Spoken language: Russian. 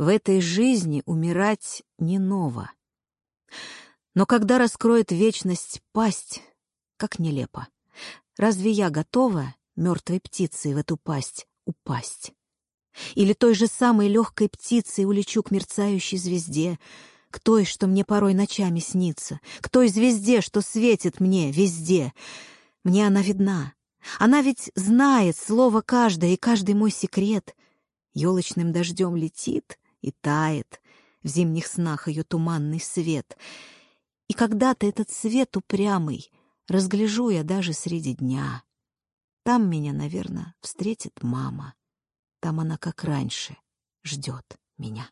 В этой жизни умирать не ново. Но когда раскроет вечность пасть, как нелепо. Разве я готова мертвой птицей в эту пасть упасть? Или той же самой легкой птицей улечу к мерцающей звезде, к той, что мне порой ночами снится, к той звезде, что светит мне везде. Мне она видна. Она ведь знает слово каждое и каждый мой секрет. Елочным дождем летит и тает в зимних снах ее туманный свет. И когда-то этот свет упрямый разгляжу я даже среди дня. Там меня, наверное, встретит мама. Там она, как раньше, ждет меня.